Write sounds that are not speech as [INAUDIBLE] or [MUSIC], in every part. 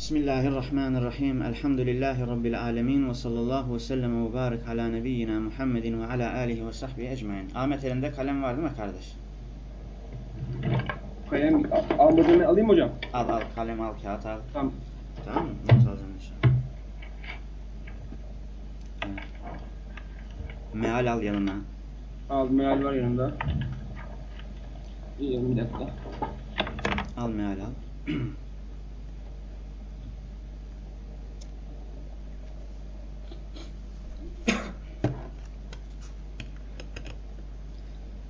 Bismillahirrahmanirrahim. Elhamdülillahi Rabbil alemin. Ve sallallahu ve sellem ve barik ala nebiyyina Muhammedin ve ala alihi ve sahbihi ecmain. Ahmet elinde kalem var değil mi kardeş? Kalem almadığını alayım hocam? Al al kalem al kağıt al. Tamam. Tamam mı? Not alacağım inşallah. Evet. Meal al yanına. Aldım meal var yanımda. İyi bir dakika. Al meal al. [CLEARS THROAT]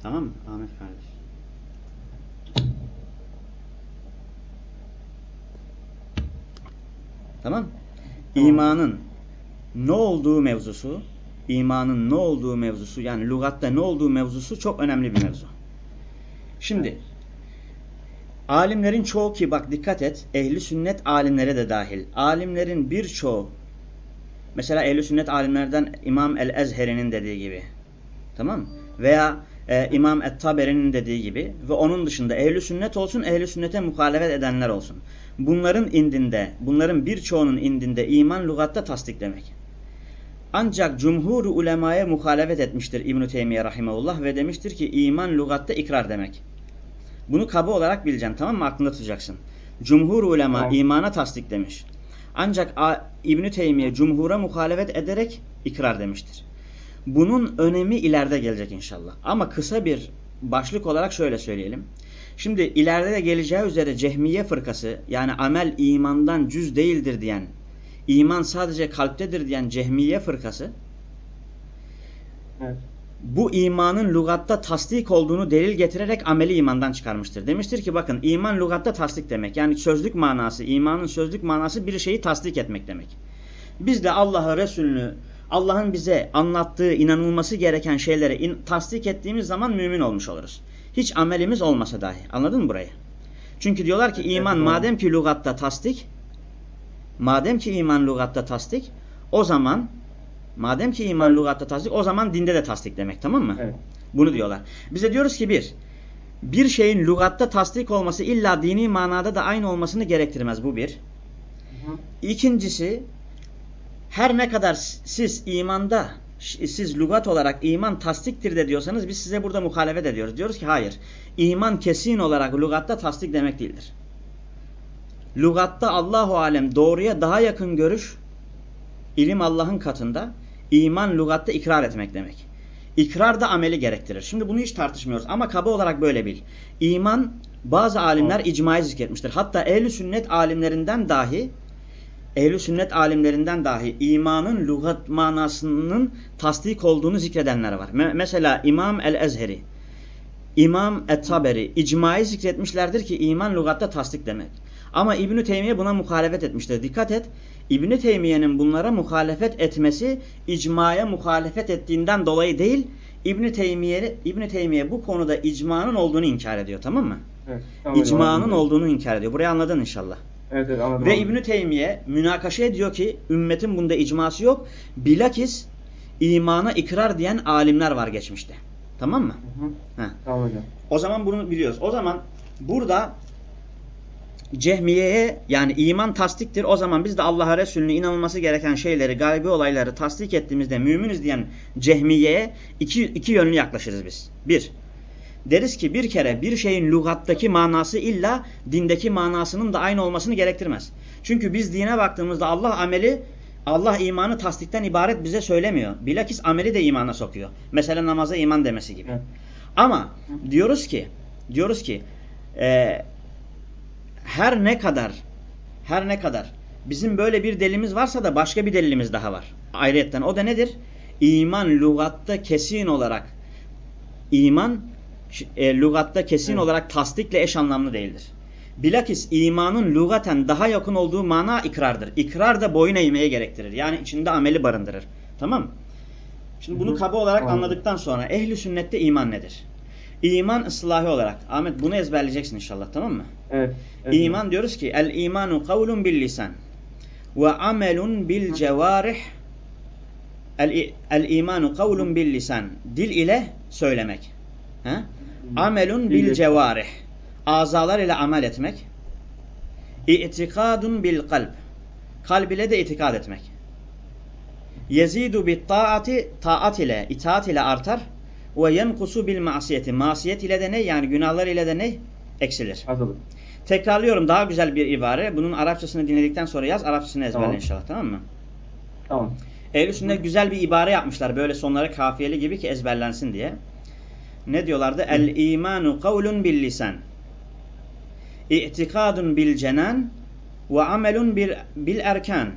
tamam mı Ahmet kardeş? Tamam. İmanın ne olduğu mevzusu, imanın ne olduğu mevzusu yani lügatta ne olduğu mevzusu çok önemli bir mevzu. Şimdi alimlerin çoğu ki bak dikkat et ehli sünnet alimlere de dahil. Alimlerin birçoğu mesela ehli sünnet alimlerden İmam el-Ezheri'nin dediği gibi tamam mı? Veya e, İmam et-Taberi'nin dediği gibi ve onun dışında ehli sünnet olsun ehli sünnete muhalefet edenler olsun. Bunların indinde, bunların birçoğunun indinde iman lügatta tasdik demek. Ancak cumhur ulemaya muhalefet etmiştir İbn-i Teymiye Rahimahullah ve demiştir ki iman lügatta ikrar demek. Bunu kaba olarak bileceksin tamam mı? Aklında tutacaksın. Cumhur ulema Tamam. imana tasdik demiş. Ancak İbn-i Teymiye cumhura muhalefet ederek ikrar demiştir. Bunun önemi ileride gelecek inşallah. Ama kısa bir başlık olarak şöyle söyleyelim. Şimdi ileride de geleceği üzere cehmiye fırkası yani amel imandan cüz değildir diyen, iman sadece kalptedir diyen cehmiye fırkası Evet. bu imanın lügatta tasdik olduğunu delil getirerek ameli imandan çıkarmıştır. Demiştir ki bakın iman lügatta tasdik demek. Yani sözlük manası, imanın sözlük manası bir şeyi tasdik etmek demek. Biz de Allah'ı, Resulünü, Allah'ın bize anlattığı, inanılması gereken şeyleri in, tasdik ettiğimiz zaman mümin olmuş oluruz. Hiç amelimiz olmasa dahi. Anladın mı burayı? Çünkü diyorlar ki iman Evet, madem ki lügatta tasdik, madem ki iman lügatta tasdik, o zaman madem ki iman lügatta tasdik, o zaman dinde de tasdik demek tamam mı? Evet. Bunu diyorlar. Biz de diyoruz ki bir, bir şeyin lügatta tasdik olması illa dini manada da aynı olmasını gerektirmez bu bir. Hı. İkincisi, her ne kadar siz imanda, siz lügat olarak iman tasdiktir de diyorsanız biz size burada muhalefet ediyoruz. Diyoruz ki hayır, iman kesin olarak lügatta tasdik demek değildir. Lügatta Allahu Alem doğruya daha yakın görüş, ilim Allah'ın katında, iman lügatta ikrar etmek demek. İkrar da ameli gerektirir. Şimdi bunu hiç tartışmıyoruz ama kaba olarak böyle bil. İman bazı alimler icmayı zikretmiştir. Hatta ehl sünnet alimlerinden dahi ehl sünnet alimlerinden dahi imanın lügat manasının tasdik olduğunu zikredenler var. Me mesela İmam el-Ezheri, İmam et-Taberi icmayı zikretmişlerdir ki iman lügatta tasdik demek. Ama İbn Teymiye buna muhalefet etmiştir. Dikkat et. İbn Teymiye'nin bunlara muhalefet etmesi icmaya muhalefet ettiğinden dolayı değil. İbn Teymiye İbn Teymiye bu konuda icmanın olduğunu inkar ediyor, tamam mı? Evet. Tamam İcmanın anladım. olduğunu inkar ediyor. Burayı anladın inşallah. Evet evet anladım. Ve. İbn Teymiye münakaşa ediyor ki ümmetin bunda icması yok. Bilakis imana ikrar diyen alimler var geçmişte. Tamam mı? Hı hı. Heh. Tamam hocam. O zaman bunu biliyoruz. O zaman burada Cehmiye'ye yani iman tasdiktir. O zaman biz de Allah'a Resulüne inanılması gereken şeyleri, gaybi olayları tasdik ettiğimizde müminiz diyen Cehmiye'ye iki, iki yönlü yaklaşırız biz. Bir, deriz ki bir kere bir şeyin lügattaki manası illa dindeki manasının da aynı olmasını gerektirmez. Çünkü biz dine baktığımızda Allah ameli, Allah imanı tasdikten ibaret bize söylemiyor. Bilakis ameli de imana sokuyor. Mesela namaza iman demesi gibi. Evet. Ama diyoruz ki diyoruz ki e, her ne kadar her ne kadar bizim böyle bir delilimiz varsa da başka bir delilimiz daha var. Ayrıyetten o da nedir? İman lügatta kesin olarak iman e, lügatta kesin Evet. olarak tasdikle eş anlamlı değildir. Bilakis imanın lügaten daha yakın olduğu mana ikrardır. İkrar da boyun eğmeye gerektirir. Yani içinde ameli barındırır. Tamam mı? Şimdi bunu kaba olarak Anladım. anladıktan sonra ehli sünnette iman nedir? İman ıslahi olarak. Ahmet bunu ezberleyeceksin inşallah tamam mı? Evet. evet. İman diyoruz ki el imanu kavlun bil lisan ve amelun bil cevarih el, el imanu kavlun bil lisan dil ile söylemek. Ha? Amelun bil cevarih azalar ile amel etmek. İ'tikadun bil kalb. Kalb ile de itikad etmek. Yezidu bit taati taat ile, itaat ile artar. Ve yenkusu bil masiyeti. Masiyet ile de ne? Yani günahlar ile de ne? Eksilir. Azalır. Tekrarlıyorum daha güzel bir ibare. Bunun Arapçasını dinledikten sonra yaz. Arapçasını ezberle Tamam. inşallah tamam mı? Tamam. Ehl-i güzel bir ibare yapmışlar. Böyle sonları kafiyeli gibi ki ezberlensin diye. Ne diyorlardı? El imanu kavlun bil lisan. İ'tikadun bil cenan ve amelun bil, erkan.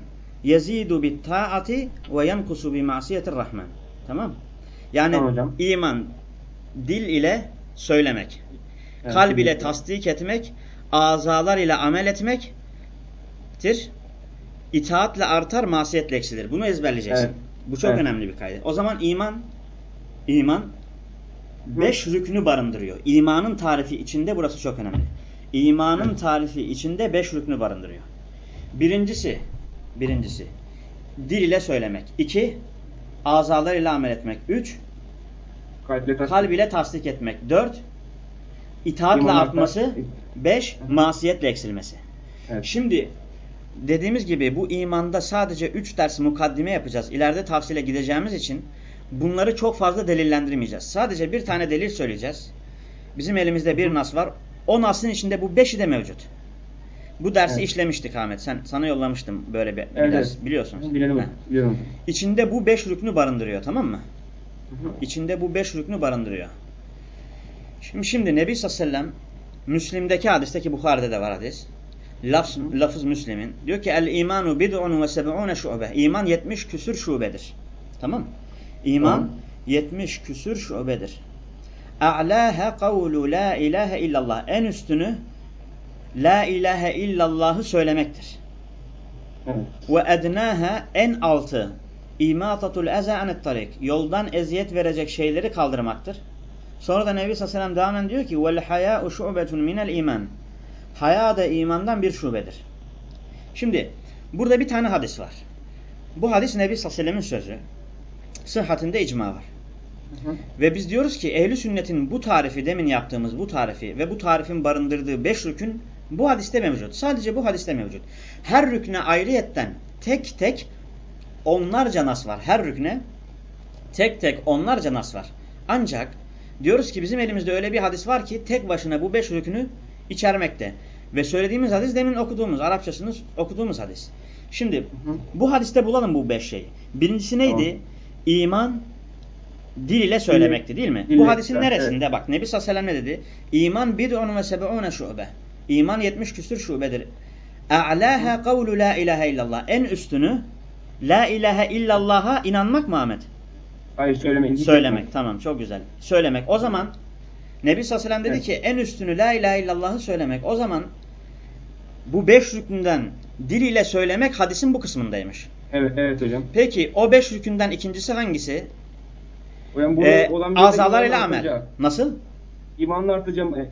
Yezidu bit taati ve yenkusu bi masiyetir rahman. Tamam? Yani Tamam iman dil ile söylemek, Evet, kalb ile tasdik etmek, azalar ile amel etmektir. İtaatle artar, masiyetle eksilir. Bunu ezberleyeceksin. Evet. Bu çok Evet. önemli bir kaydı. O zaman iman iman beş rükünü barındırıyor. İmanın tarifi içinde burası çok önemli. İmanın tarifi içinde beş rükünü barındırıyor. Birincisi, birincisi dil ile söylemek. İki, azalar ile amel etmek. Üç, Kalple tasdik. kalb ile tasdik etmek. Dört, itaatle artması. Beş, masiyetle eksilmesi. Evet. Şimdi dediğimiz gibi bu imanda sadece 3 ders mukaddime yapacağız. İleride tafsile gideceğimiz için bunları çok fazla delillendirmeyeceğiz. Sadece bir tane delil söyleyeceğiz. Bizim elimizde bir nas var. O nasın içinde bu beşi de mevcut. Bu dersi Evet. işlemiştik Ahmet. Sen sana yollamıştım böyle bir, bir Evet, ders. Biliyorsunuz. Biliyorum. İçinde bu beş rüknü barındırıyor tamam mı? Hı hı. İçinde bu beş rüknü barındırıyor. Şimdi, şimdi Nebi sallallahu aleyhi ve sellem Müslim'deki hadisteki Bukhari'de de var hadis. Lafz, lafız Müslim'in. Diyor ki el imanu bid'un ve seb'une şube. İman 70 küsür şubedir. Tamam mı? İman Tamam. 70 küsür şubedir. A'laha kavlu la ilahe illallah. En üstünü la ilahe illallah'ı söylemektir. Ve ednaha en altı imatatul eza anet tarik. Yoldan eziyet verecek şeyleri kaldırmaktır. Sonra da Nebi sallallahu aleyhi ve sellem diyor ki vel haya'u şu'betun minel iman. Haya da imandan bir şubedir. Şimdi burada bir tane hadis var. Bu hadis Nebi sallallahu aleyhi ve sellemin sözü. Sıhhatinde icma var. Hı hı. Ve biz diyoruz ki ehli sünnetin bu tarifi demin yaptığımız bu tarifi ve bu tarifin barındırdığı beş rükün bu hadiste mevcut. Sadece bu hadiste mevcut. Her rükne ayrıyetten tek tek onlarca nas var. Her rükne tek tek onlarca nas var. Ancak diyoruz ki bizim elimizde öyle bir hadis var ki tek başına bu beş rükünü içermekte. Ve söylediğimiz hadis demin okuduğumuz, Arapçasını okuduğumuz hadis. Şimdi bu hadiste bulalım bu beş şeyi. Birincisi neydi? Tamam. İman dil ile söylemekti değil mi? dille, bu hadisin evet. neresinde? Bak Nebi sallallahu aleyhi ve sellem ne dedi? İman bid'un ve seb'une şube. İman 70 küsür şubedir. A'laha kavlu la ilahe illallah. En üstünü la ilahe illallah'a inanmak mı Ahmet? Hayır Söylemek. yapmayın. Tamam çok güzel. Söylemek. O zaman Nebi sallallahu aleyhi ve sellem dedi Evet. ki en üstünü la ilahe illallah'ı söylemek. O zaman bu beş rükünden dil ile söylemek hadisin bu kısmındaymış. Evet, evet hocam. Peki o beş rükünden ikincisi hangisi? Hocam bu Ee, olan azalar ile amel. artacak. Nasıl? İmanla artacağım. e,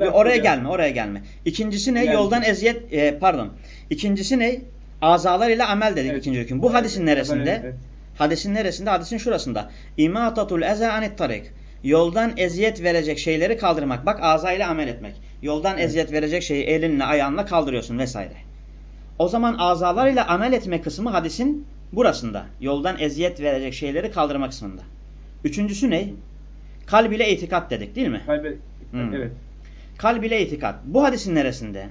Ve oraya gelme, oraya gelme. İkincisi ne? Yani- Yoldan eziyet, e, pardon. İkincisi ne? Azalar ile amel dedik Evet. ikinci hüküm. Bu hadisin neresinde? Evet, evet. Hadisin neresinde? Hadisin şurasında. İmatatul eza anit tarik. Yoldan eziyet verecek şeyleri kaldırmak. Bak aza ile amel etmek. Yoldan Evet. eziyet verecek şeyi elinle ayağınla kaldırıyorsun vesaire. O zaman azalar ile amel etme kısmı hadisin burasında. Yoldan eziyet verecek şeyleri kaldırma kısmında. Üçüncüsü ne? Kalb ile itikat dedik değil mi? Kalbe, Hmm. evet. Kalb ile itikat. Bu hadisin neresinde?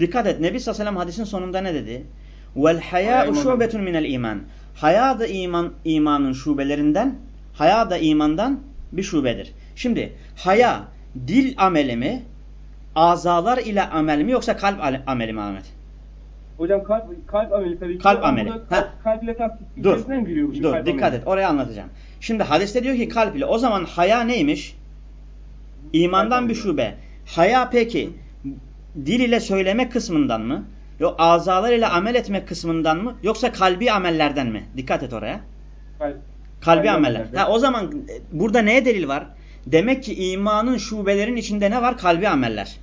Dikkat et. Nebi sallallahu aleyhi ve sellem hadisin sonunda ne dedi? Vel iman. şubetun minel iman. Haya da iman imanın şubelerinden, haya da imandan bir şubedir. Şimdi haya dil ameli mi, azalar ile amel mi yoksa kalp ameli mi Ahmet? Hocam kalp, kalp ameli tabii ki. Kalp ameli. Kalp, kalp ile tasdik Dur. içerisine mi giriyor bu şey? Dur kalp dikkat ameli? et oraya anlatacağım. Şimdi hadiste diyor ki kalp ile o zaman haya neymiş? İmandan bir şube. Haya peki dil ile söyleme kısmından mı? Yok azalar ile amel etme kısmından mı? Yoksa kalbi amellerden mi? Dikkat et oraya. Kalp, Kalbi ameller. Ha o zaman e, burada neye delil var? Demek ki imanın şubelerin içinde ne var? Kalbi ameller.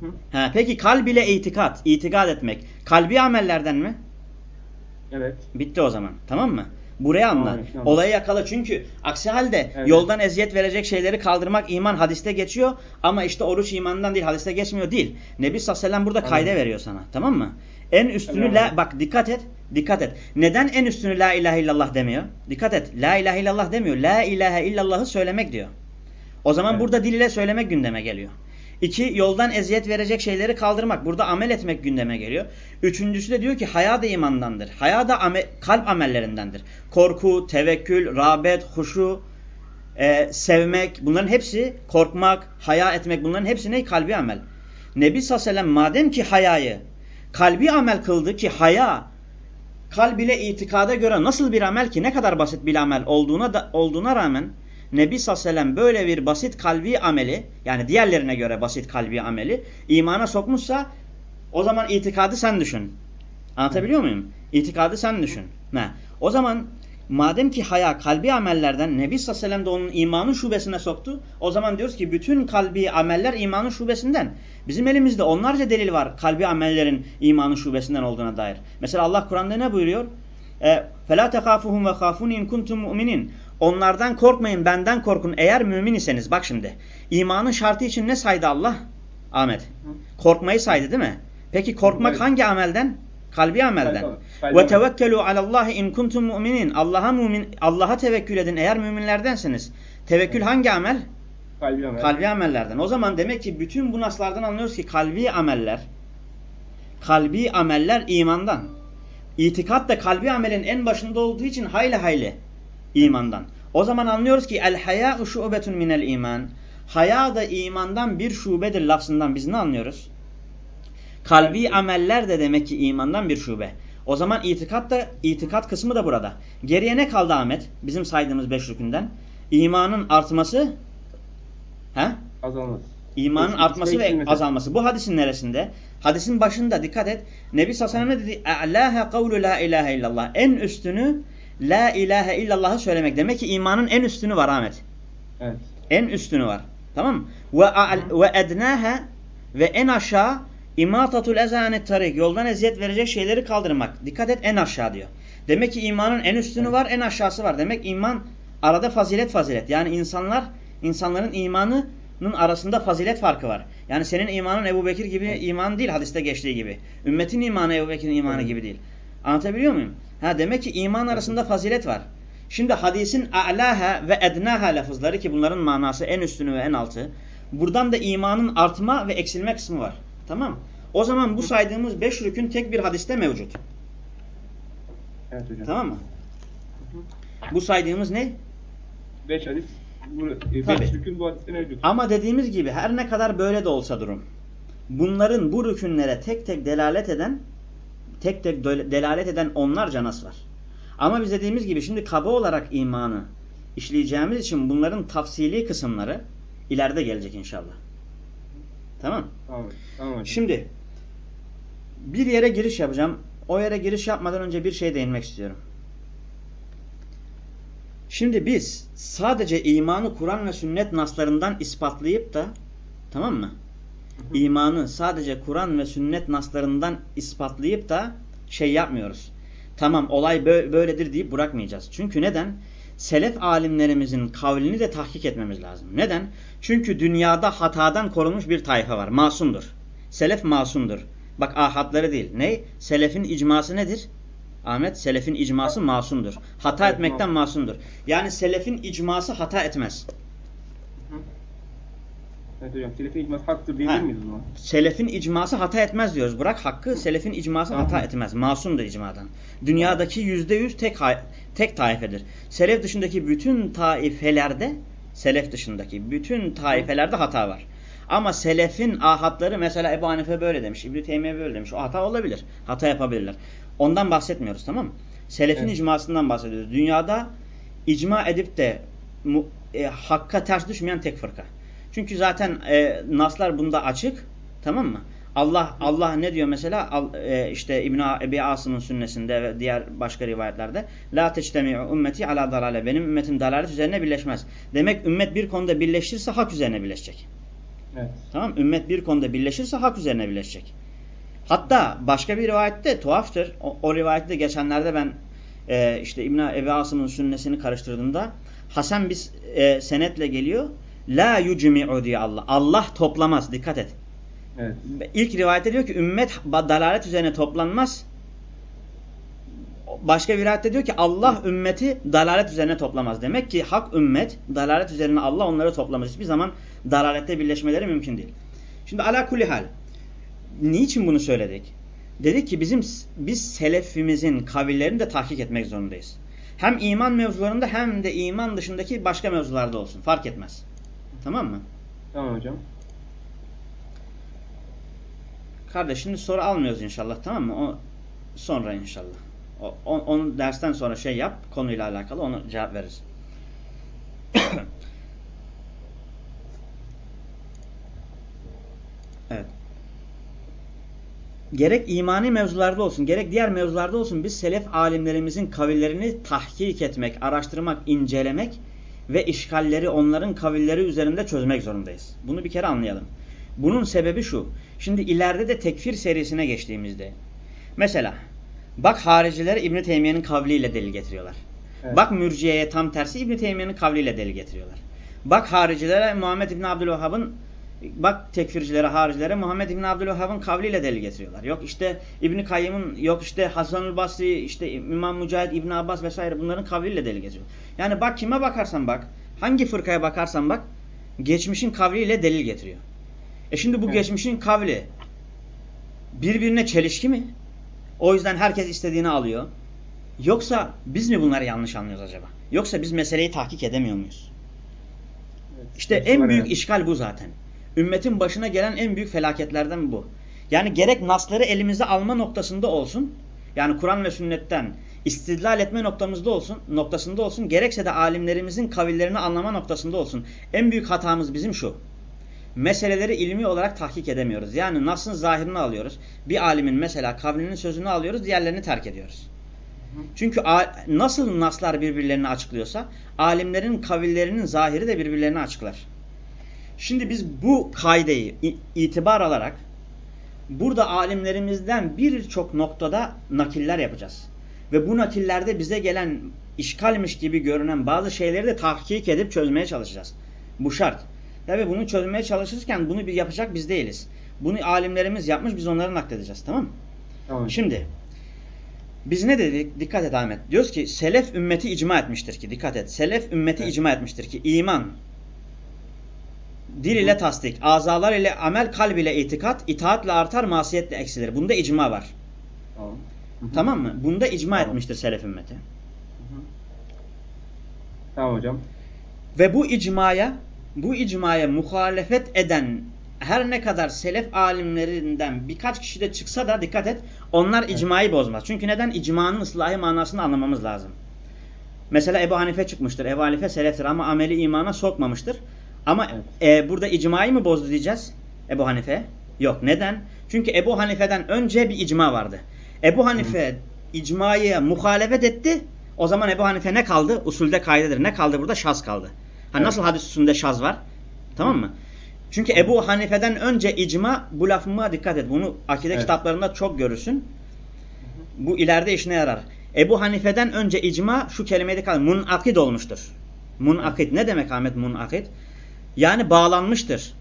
Hı hı. Ha peki kalb ile itikat, itikad etmek kalbi amellerden mi? Evet. Bitti o zaman. Tamam mı? Buraya anla. Tamam, tamam. Olayı yakala çünkü aksi halde Evet. yoldan eziyet verecek şeyleri kaldırmak iman hadiste geçiyor ama işte oruç imandan değil hadiste geçmiyor değil. Nebi sallallahu aleyhi ve sellem burada kayda veriyor sana. Tamam mı? En üstünü Tamam. la bak dikkat et. Dikkat et. Neden en üstünü la ilahe illallah demiyor? Dikkat et. La ilahe illallah demiyor. La ilahe illallahı söylemek diyor. O zaman Evet. burada dil ile söylemek gündeme geliyor. İki, yoldan eziyet verecek şeyleri kaldırmak. Burada amel etmek gündeme geliyor. Üçüncüsü de diyor ki haya da imandandır. Haya da ame- kalp amellerindendir. Korku, tevekkül, rağbet, huşu, e, sevmek bunların hepsi korkmak, haya etmek bunların hepsi ne? Kalbi amel. Nebi sallallahu madem ki hayayı kalbi amel kıldı ki haya kalb ile itikada göre nasıl bir amel ki ne kadar basit bir amel olduğuna da, olduğuna rağmen Nebi sallallahu aleyhi ve sellem böyle bir basit kalbi ameli yani diğerlerine göre basit kalbi ameli imana sokmuşsa o zaman itikadı sen düşün. Anlatabiliyor muyum? İtikadı sen düşün. Ne? O zaman madem ki haya kalbi amellerden Nebi sallallahu aleyhi ve sellem de onun imanın şubesine soktu. O zaman diyoruz ki bütün kalbi ameller imanın şubesinden. Bizim elimizde onlarca delil var kalbi amellerin imanın şubesinden olduğuna dair. Mesela Allah Kur'an'da ne buyuruyor? E, فَلَا تَخَافُهُمْ وَخَافُونِ اِنْ كُنْتُمْ مُؤْمِنِينَ Onlardan korkmayın, benden korkun eğer mümin iseniz. Bak şimdi. imanın şartı için ne saydı Allah? Ahmet. Korkmayı saydı değil mi? Peki korkmak Evet. hangi amelden? Kalbi amelden. Ve tevekkelu alallahi in kuntum mu'minin. Allah'a mümin Allah'a tevekkül edin eğer müminlerdensiniz. Tevekkül hangi amel? Kalbi amel. Kalbi amellerden. O zaman demek ki bütün bu naslardan anlıyoruz ki kalbi ameller kalbi ameller imandan. İtikat da kalbi amelin en başında olduğu için hayli hayli imandan. O zaman anlıyoruz ki el haya'u şubetun minel iman. Haya da imandan bir şubedir lafzından biz ne anlıyoruz? Kalbi ameller de demek ki imandan bir şube. O zaman itikat da itikat kısmı da burada. Geriye ne kaldı Ahmet? Bizim saydığımız beş rükünden. İmanın artması he? Azalmaz. İmanın İçine artması ve eksilmesi. azalması. Bu hadisin neresinde? Hadisin başında dikkat et. Nebi sellem ne dedi? E'lâhe kavlu la ilahe illallah. En üstünü la ilahe illallah'ı söylemek. Demek ki imanın en üstünü var Ahmet. Evet. En üstünü var. Tamam mı? Ve, ve ednâhe ve en aşağı imatatul ezanet tarik. Yoldan eziyet verecek şeyleri kaldırmak. Dikkat et en aşağı diyor. Demek ki imanın en üstünü Evet. var, en aşağısı var. Demek iman arada fazilet fazilet. Yani insanlar insanların imanının arasında fazilet farkı var. Yani senin imanın Ebu Bekir gibi iman değil hadiste geçtiği gibi. Ümmetin imanı Ebu Bekir'in imanı Evet. gibi değil. Anlatabiliyor muyum? Ha demek ki iman arasında fazilet var. Şimdi hadisin a'laha ve ednaha lafızları ki bunların manası en üstünü ve en altı. Buradan da imanın artma ve eksilme kısmı var. Tamam O zaman bu saydığımız beş rükün tek bir hadiste mevcut. Evet hocam. Tamam mı? Bu saydığımız ne? Beş hadis. Bu, e, Tabii. beş rükün bu hadiste mevcut. Ama dediğimiz gibi her ne kadar böyle de olsa durum. Bunların bu rükünlere tek tek delalet eden tek tek delalet eden onlarca nas var. Ama biz dediğimiz gibi şimdi kaba olarak imanı işleyeceğimiz için bunların tafsili kısımları ileride gelecek inşallah. Tamam. Tamam. Şimdi bir yere giriş yapacağım. O yere giriş yapmadan önce bir şey değinmek istiyorum. Şimdi biz sadece imanı Kur'an ve sünnet naslarından ispatlayıp da tamam mı? İmanı sadece Kur'an ve sünnet naslarından ispatlayıp da şey yapmıyoruz. Tamam olay bö- böyledir deyip bırakmayacağız. Çünkü neden? Selef alimlerimizin kavlini de tahkik etmemiz lazım. Neden? Çünkü dünyada hatadan korunmuş bir tayfa var. Masumdur. Selef masumdur. Bak ahadları değil. Ne? Selefin icması nedir? Ahmet, selefin icması masumdur. Hata etmekten masumdur. Yani selefin icması hata etmez. Evet hocam. Selefin icması haktır Ha. diyebilir miyiz o zaman? Selefin icması hata etmez diyoruz. Bırak hakkı, selefin icması hata etmez. Masumdur icmadan. Dünyadaki yüzde yüz tek, tek taifedir. Selef dışındaki bütün taifelerde, selef dışındaki bütün taifelerde hata var. Ama selefin ahatları mesela Ebu Hanife böyle demiş, İbn-i Teymiye böyle demiş. O hata olabilir. Hata yapabilirler. Ondan bahsetmiyoruz tamam mı? Selefin Evet. icmasından bahsediyoruz. Dünyada icma edip de mu- e, hakka ters düşmeyen tek fırka. Çünkü zaten e, naslar bunda açık. Tamam mı? Allah Allah ne diyor mesela Al, e, işte İbn Ebi Asım'ın sünnesinde ve diğer başka rivayetlerde la teçtemi'u ümmeti ala dalale benim ümmetim dalalet üzerine birleşmez. Demek ümmet bir konuda birleşirse hak üzerine birleşecek. Evet. Tamam Ümmet bir konuda birleşirse hak üzerine birleşecek. Hatta başka bir rivayette tuhaftır. O, o rivayette geçenlerde ben e, işte İbn Ebi Asım'ın sünnesini karıştırdığında Hasan bir e, senetle geliyor. La yucmi'u diye Allah. Allah toplamaz. Dikkat et. Evet. İlk rivayette diyor ki ümmet dalalet üzerine toplanmaz. Başka bir rivayette diyor ki Allah ümmeti dalalet üzerine toplamaz. Demek ki hak ümmet dalalet üzerine Allah onları toplamaz. Hiçbir zaman dalalette birleşmeleri mümkün değil. Şimdi ala kulli hal. Niçin bunu söyledik? Dedik ki bizim biz selefimizin kavillerini de tahkik etmek zorundayız. Hem iman mevzularında hem de iman dışındaki başka mevzularda olsun. Fark etmez. Tamam mı? Tamam hocam. Kardeş şimdi soru almıyoruz inşallah tamam mı? O sonra inşallah. O, on, onu dersten sonra şey yap konuyla alakalı onu cevap veririz. [COUGHS] evet. Gerek imani mevzularda olsun, gerek diğer mevzularda olsun biz selef alimlerimizin kavillerini tahkik etmek, araştırmak, incelemek ve işgalleri onların kavilleri üzerinde çözmek zorundayız. Bunu bir kere anlayalım. Bunun sebebi şu. Şimdi ileride de tekfir serisine geçtiğimizde mesela bak hariciler İbn Teymiye'nin kavliyle delil getiriyorlar. Evet. Bak mürciyeye tam tersi İbn Teymiye'nin kavliyle delil getiriyorlar. Bak haricilere Muhammed İbn Abdülvehhab'ın bak tekfircilere, haricilere Muhammed İbn Abdülvehhab'ın kavliyle delil getiriyorlar. Yok işte İbn Kayyım'ın, yok işte Hasanül Basri, işte İmam Mücahit, İbn Abbas vesaire bunların kavliyle delil getiriyor. Yani bak kime bakarsan bak, hangi fırkaya bakarsan bak, geçmişin kavliyle delil getiriyor. E şimdi bu evet. geçmişin kavli birbirine çelişki mi? O yüzden herkes istediğini alıyor. Yoksa biz mi bunları yanlış anlıyoruz acaba? Yoksa biz meseleyi tahkik edemiyor muyuz? Evet, işte en büyük yani. işgal bu zaten. Ümmetin başına gelen en büyük felaketlerden bu. Yani gerek nasları elimize alma noktasında olsun, yani Kur'an ve sünnetten istidlal etme noktamızda olsun, noktasında olsun, gerekse de alimlerimizin kavillerini anlama noktasında olsun. En büyük hatamız bizim şu meseleleri ilmi olarak tahkik edemiyoruz. Yani Nas'ın zahirini alıyoruz. Bir alimin mesela kavlinin sözünü alıyoruz, diğerlerini terk ediyoruz. Çünkü nasıl Naslar birbirlerini açıklıyorsa, alimlerin kavillerinin zahiri de birbirlerini açıklar. Şimdi biz bu kaideyi itibar alarak, burada alimlerimizden birçok noktada nakiller yapacağız. Ve bu nakillerde bize gelen işgalmiş gibi görünen bazı şeyleri de tahkik edip çözmeye çalışacağız. Bu şart. Tabi bunu çözmeye çalışırken bunu bir yapacak biz değiliz. Bunu alimlerimiz yapmış biz onları nakledeceğiz tamam mı? Tamam. Şimdi biz ne dedik? Dikkat et Ahmet. Diyoruz ki selef ümmeti icma etmiştir ki dikkat et. Selef ümmeti evet. icma etmiştir ki iman dil ile tasdik, azalar ile amel, kalb ile itikat, itaatle artar, masiyetle eksilir. Bunda icma var. Tamam. Tamam mı? Bunda icma tamam. etmiştir selef ümmeti. Hı. Tamam hocam. Ve bu icmaya bu icmaya muhalefet eden her ne kadar selef alimlerinden birkaç kişi de çıksa da dikkat et onlar icmayı bozmaz. Çünkü neden? İcmanın ıslahi manasını anlamamız lazım. Mesela Ebu Hanife çıkmıştır. Ebu Hanife seleftir ama ameli imana sokmamıştır. Ama evet. e, burada icmayı mı bozdu diyeceğiz Ebu Hanife? Yok. Neden? Çünkü Ebu Hanife'den önce bir icma vardı. Ebu Hanife Hı. icmayı muhalefet etti. O zaman Ebu Hanife ne kaldı? Usulde kaydedir. Ne kaldı burada? Şaz kaldı. Ha, evet. Nasıl hadis üstünde şaz var? Tamam mı? Çünkü Ebu Hanife'den önce icma bu lafıma dikkat et. Bunu akide evet. kitaplarında çok görürsün. Bu ileride işine yarar. Ebu Hanife'den önce icma şu kelimeyi dikkat et. Munakid olmuştur. Munakid. Ne demek Ahmet munakid? Yani bağlanmıştır.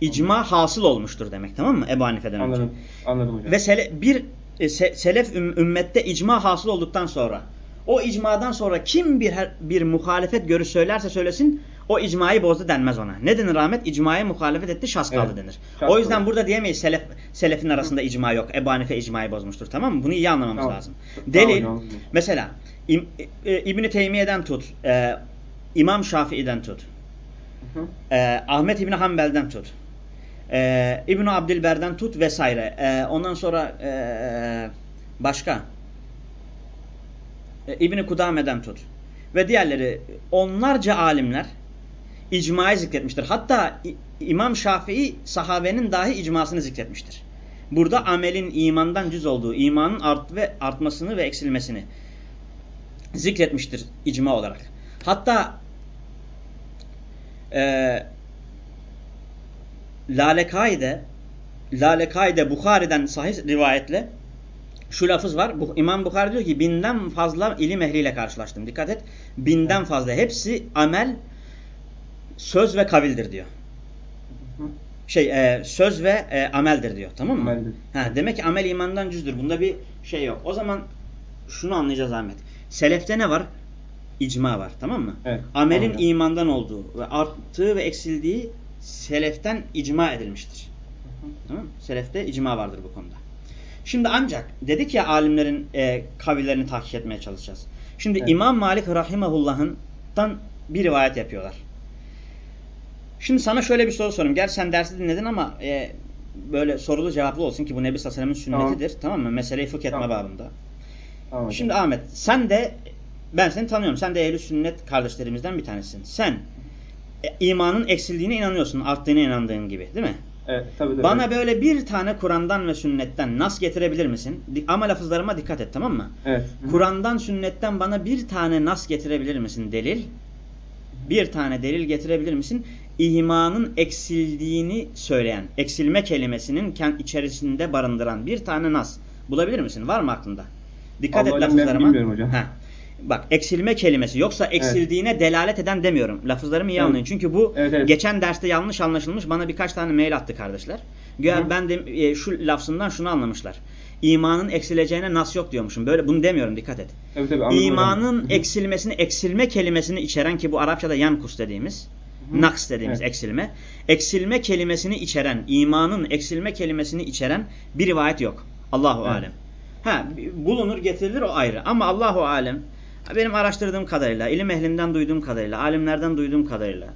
İcma hasıl olmuştur demek. Tamam mı? Ebu Hanife'den Anladım. önce. Anladım hocam. Ve sele, bir e, se, selef ümmette icma hasıl olduktan sonra o icmadan sonra kim bir bir muhalefet görüş söylerse söylesin o icmayı bozdu denmez ona. Ne denir rahmet? İcmaya muhalefet etti şas kaldı evet. denir. Şas o yüzden kaldı. burada diyemeyiz selef, selefin arasında icma yok. Ebu Hanife icmayı bozmuştur tamam mı? Bunu iyi anlamamız tamam. lazım. Delil tamam, mesela e, İbni Teymiye'den tut. E, İmam Şafii'den tut. E, Ahmet İbni Hanbel'den tut. E, İbni Abdilber'den tut vesaire. E, ondan sonra e, başka. E, İbni Kudame'den tut. Ve diğerleri onlarca alimler icmayı zikretmiştir. Hatta İmam Şafii sahabenin dahi icmasını zikretmiştir. Burada amelin imandan cüz olduğu, imanın art ve artmasını ve eksilmesini zikretmiştir icma olarak. Hatta e, Lalekai'de Lalekai'de Bukhari'den sahih rivayetle şu lafız var. Bu, İmam Bukhari diyor ki binden fazla ilim ehliyle karşılaştım. Dikkat et. Binden fazla. Hepsi amel, söz ve kavildir diyor. Şey e, söz ve e, ameldir diyor. Tamam mı? Ameldir. Ha, demek ki amel imandan cüzdür. Bunda bir şey yok. O zaman şunu anlayacağız Ahmet. Selefte ne var? İcma var. Tamam mı? Evet. Amelin Tamam. imandan olduğu ve arttığı ve eksildiği seleften icma edilmiştir. Tamam mı? Selefte icma vardır bu konuda. Şimdi ancak dedik ya alimlerin e, kavillerini tahkik etmeye çalışacağız. Şimdi Evet. İmam Malik rahimahullah'ından bir rivayet yapıyorlar. Şimdi sana şöyle bir soru sorayım. Gerçi sen dersi dinledin ama e, böyle sorulu cevaplı olsun ki bu Nebi Sallallahu Aleyhi ve Sellem'in sünnetidir. Tamam, mı? Meseleyi fıkh etme Tamam. babında. Tamam. Şimdi Ahmet sen de ben seni tanıyorum. Sen de ehl sünnet kardeşlerimizden bir tanesin. Sen e, imanın eksildiğine inanıyorsun. Arttığına inandığın gibi değil mi? Evet tabii. Bana böyle bir tane Kur'an'dan ve sünnetten nas getirebilir misin? Ama lafızlarıma dikkat et tamam mı? Evet. Kur'an'dan sünnetten bana bir tane nas getirebilir misin delil? Bir tane delil getirebilir misin? İmanın eksildiğini söyleyen, eksilme kelimesinin içerisinde barındıran bir tane nas bulabilir misin? Var mı aklında? Dikkat Vallahi et ben lafızlarıma. bilmiyorum hocam. Heh. Bak eksilme kelimesi yoksa eksildiğine delalet eden demiyorum. Lafızlarımı iyi Evet. anlayın. Çünkü bu Evet, evet. geçen derste yanlış anlaşılmış. Bana birkaç tane mail attı kardeşler. Güya Hı. ben de e, şu lafzından şunu anlamışlar. İmanın eksileceğine nas yok diyormuşum. Böyle bunu demiyorum dikkat et. Tabii tabii. hocam. İmanın hı. eksilmesini, eksilme kelimesini içeren ki bu Arapçada yankus dediğimiz, hı. naks dediğimiz Evet. eksilme. Eksilme kelimesini içeren, imanın eksilme kelimesini içeren bir rivayet yok. Allahu Evet. alem. Ha bulunur getirilir o ayrı ama Allahu alem benim araştırdığım kadarıyla, ilim ehlinden duyduğum kadarıyla, alimlerden duyduğum kadarıyla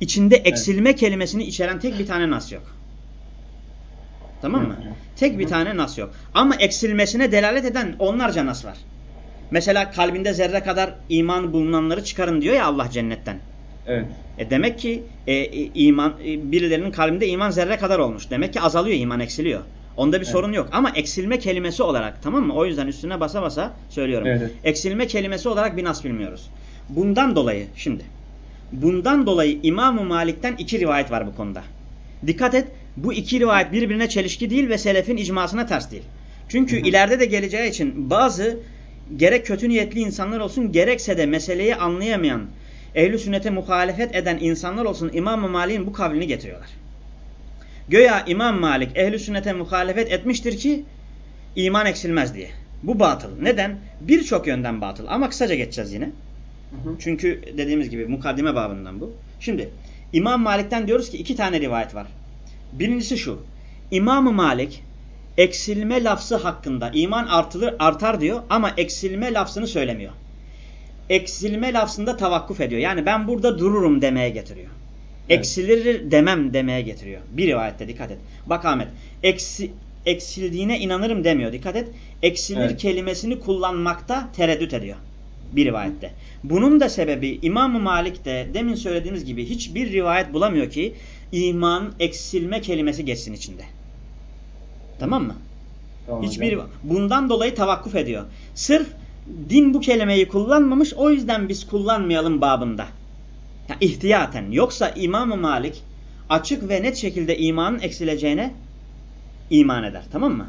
içinde eksilme kelimesini içeren tek bir tane nas yok. Tamam Evet mı? Tek bir tane nas yok. Ama eksilmesine delalet eden onlarca nas var. Mesela kalbinde zerre kadar iman bulunanları çıkarın diyor ya Allah cennetten. Evet. E demek ki e, e, iman e, birilerinin kalbinde iman zerre kadar olmuş. Demek ki azalıyor iman eksiliyor. Onda bir Evet. sorun yok. Ama eksilme kelimesi olarak tamam mı? O yüzden üstüne basa basa söylüyorum. Evet. Eksilme kelimesi olarak bir nas bilmiyoruz. Bundan dolayı şimdi bundan dolayı İmam-ı Malik'ten iki rivayet var bu konuda. Dikkat et bu iki rivayet birbirine çelişki değil ve selefin icmasına ters değil. Çünkü Hı hı. ileride de geleceği için bazı gerek kötü niyetli insanlar olsun gerekse de meseleyi anlayamayan ehl sünnete muhalefet eden insanlar olsun İmam-ı Malik'in bu kavlini getiriyorlar. Göya İmam Malik ehl sünnete muhalefet etmiştir ki iman eksilmez diye. Bu batıl. Neden? Birçok yönden batıl. Ama kısaca geçeceğiz yine. Hı hı. Çünkü dediğimiz gibi mukaddime babından bu. Şimdi İmam Malik'ten diyoruz ki iki tane rivayet var. Birincisi şu. İmam-ı Malik eksilme lafzı hakkında iman artılır artar diyor ama eksilme lafzını söylemiyor. Eksilme lafzında tavakkuf ediyor. Yani ben burada dururum demeye getiriyor. Eksilir demem demeye getiriyor. Bir rivayette dikkat et. Bak Ahmet. Eksi, eksildiğine inanırım demiyor. Dikkat et. Eksilir Evet. kelimesini kullanmakta tereddüt ediyor. Bir rivayette. Bunun da sebebi İmam-ı Malik de demin söylediğimiz gibi hiçbir rivayet bulamıyor ki iman eksilme kelimesi geçsin içinde. Tamam mı? Tamam Hiçbir hocam. bundan dolayı tavakkuf ediyor. Sırf din bu kelimeyi kullanmamış o yüzden biz kullanmayalım babında. Ya, ihtiyaten. Yoksa İmam-ı Malik açık ve net şekilde imanın eksileceğine iman eder. Tamam mı?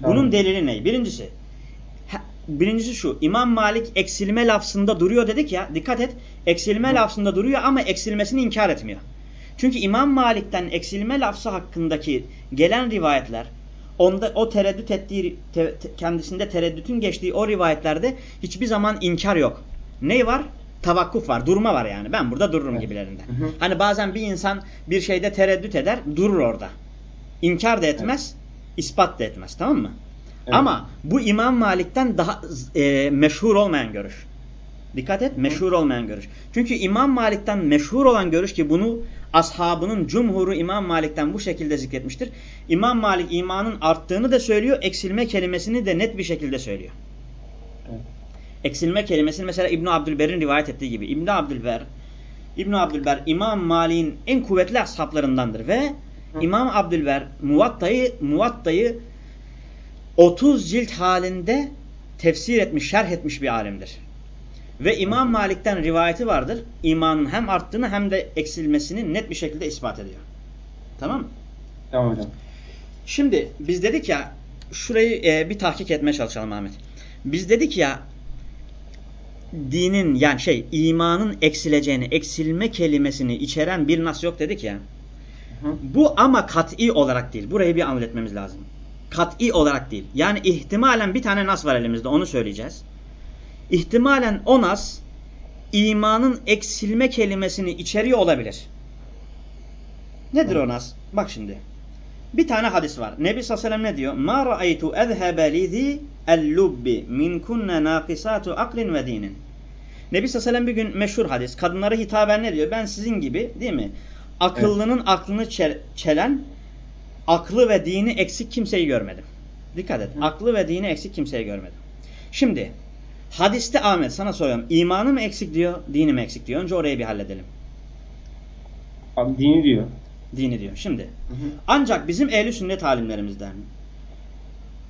Bunun Tamam. delili ne? Birincisi Birincisi şu. İmam Malik eksilme lafzında duruyor dedik ya. Dikkat et. Eksilme lafzında duruyor ama eksilmesini inkar etmiyor. Çünkü İmam Malik'ten eksilme lafzı hakkındaki gelen rivayetler onda o tereddüt ettiği te- te- kendisinde tereddütün geçtiği o rivayetlerde hiçbir zaman inkar yok. Ne var? Tavakkuf var, durma var yani. Ben burada dururum Evet. gibilerinden. Hı hı. Hani bazen bir insan bir şeyde tereddüt eder, durur orada. İnkar da etmez, ispat da etmez. Tamam mı? Evet. Ama bu İmam Malik'ten daha e, meşhur olmayan görüş. Dikkat et, meşhur olmayan görüş. Çünkü İmam Malik'ten meşhur olan görüş ki bunu ashabının cumhuru İmam Malik'ten bu şekilde zikretmiştir. İmam Malik imanın arttığını da söylüyor, eksilme kelimesini de net bir şekilde söylüyor. Eksilme kelimesini mesela İbn Abdülber'in rivayet ettiği gibi İbn Abdülber İbn Abdülber İmam Malik'in en kuvvetli ashablarındandır ve. İmam Abdülber Muvatta'yı Muvatta'yı 30 cilt halinde tefsir etmiş, şerh etmiş bir alimdir. Ve İmam Malik'ten rivayeti vardır. İmanın hem arttığını hem de eksilmesini net bir şekilde ispat ediyor. Tamam mı? Tamam hocam. Şimdi biz dedik ya şurayı e, bir tahkik etmeye çalışalım Ahmet. Biz dedik ya dinin yani şey imanın eksileceğini, eksilme kelimesini içeren bir nas yok dedik ya. Hı. Bu ama kat'i olarak değil. Burayı bir etmemiz lazım. Kat'i olarak değil. Yani ihtimalen bir tane nas var elimizde onu söyleyeceğiz. İhtimalen o nas imanın eksilme kelimesini içeriyor olabilir. Nedir o nas? Bak şimdi. Bir tane hadis var. Nebi sallallahu aleyhi ve sellem ne diyor? Ma ra'aytu ezhebe lizi el-lubbi min kunne naqisatu aklin ve dinin. Nebi sallallahu aleyhi ve sellem bir gün meşhur hadis. Kadınlara hitaben ne diyor? Ben sizin gibi değil mi? Akıllının aklını çel- çelen, aklı ve dini eksik kimseyi görmedim. Dikkat et. Hı. Aklı ve dini eksik kimseyi görmedim. Şimdi hadiste Ahmet sana soruyorum. İmanı mı eksik diyor, dini mi eksik diyor? Önce orayı bir halledelim. Abi dini diyor. Dini diyor. Şimdi Hı hı. ancak bizim ehli sünnet alimlerimizden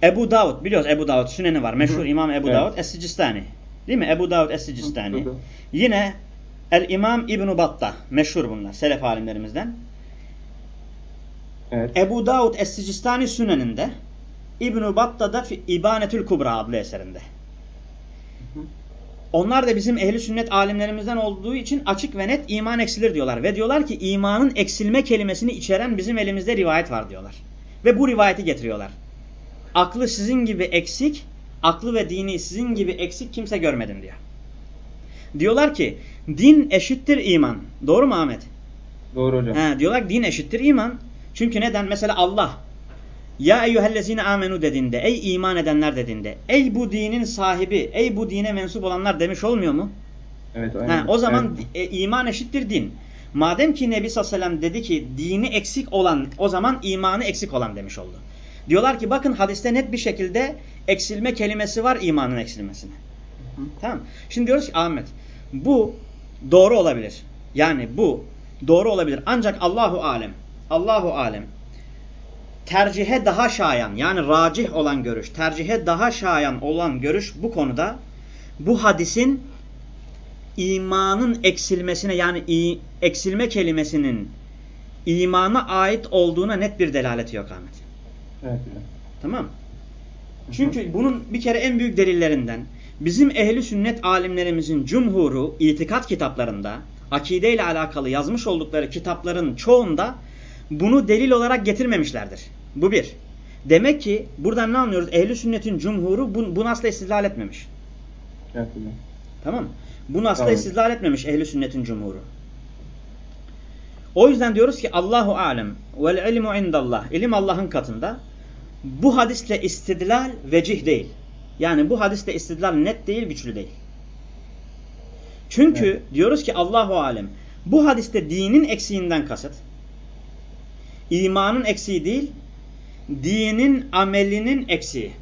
Ebu Davud biliyoruz Ebu Davud süneni var. Meşhur Hı. İmam Ebu Evet. Davud Es-Sicistani. Değil mi? Ebu Davud Es-Sicistani. Yine El İmam İbn Battah. Meşhur bunlar. Selef alimlerimizden. Evet. Ebu Davud Es-Sicistani Süneninde İbn Battah'da fi- İbanetül Kubra adlı eserinde. Onlar da bizim ehli sünnet alimlerimizden olduğu için açık ve net iman eksilir diyorlar. Ve diyorlar ki imanın eksilme kelimesini içeren bizim elimizde rivayet var diyorlar. Ve bu rivayeti getiriyorlar. Aklı sizin gibi eksik, aklı ve dini sizin gibi eksik kimse görmedim diyor. Diyorlar ki din eşittir iman. Doğru mu Ahmet? Doğru hocam. He, diyorlar ki din eşittir iman. Çünkü neden? Mesela Allah ya eyyühellezine amenu dediğinde, ey iman edenler dediğinde, ey bu dinin sahibi, ey bu dine mensup olanlar demiş olmuyor mu? Evet. Aynen. o zaman Evet. e, iman eşittir din. Madem ki Nebi sallallahu aleyhi ve sellem dedi ki dini eksik olan, o zaman imanı eksik olan demiş oldu. Diyorlar ki bakın hadiste net bir şekilde eksilme kelimesi var imanın eksilmesine. Hı. Tamam. Şimdi diyoruz ki Ahmet bu doğru olabilir. Yani bu doğru olabilir. Ancak Allahu alem. Allahu alem. Tercihe daha şayan yani racih olan görüş, tercihe daha şayan olan görüş bu konuda bu hadisin imanın eksilmesine yani eksilme kelimesinin imana ait olduğuna net bir delaleti yok Ahmet. Evet. Tamam. Çünkü bunun bir kere en büyük delillerinden bizim ehli sünnet alimlerimizin cumhuru itikat kitaplarında akide ile alakalı yazmış oldukları kitapların çoğunda bunu delil olarak getirmemişlerdir. Bu bir. Demek ki buradan ne anlıyoruz? Ehli sünnetin cumhuru bu, bunu asla istidlal etmemiş. Evet. Tamam mı? Bunu asla Tamam. istidlal etmemiş ehli sünnetin cumhuru. O yüzden diyoruz ki Allahu alem vel ilmu indallah. İlim Allah'ın katında. Bu hadisle istidlal vecih değil. Yani bu hadisle istidlal net değil, güçlü değil. Çünkü Evet. diyoruz ki Allahu alem. Bu hadiste dinin eksiğinden kasıt. imanın eksiği değil, dinin amelinin eksiği.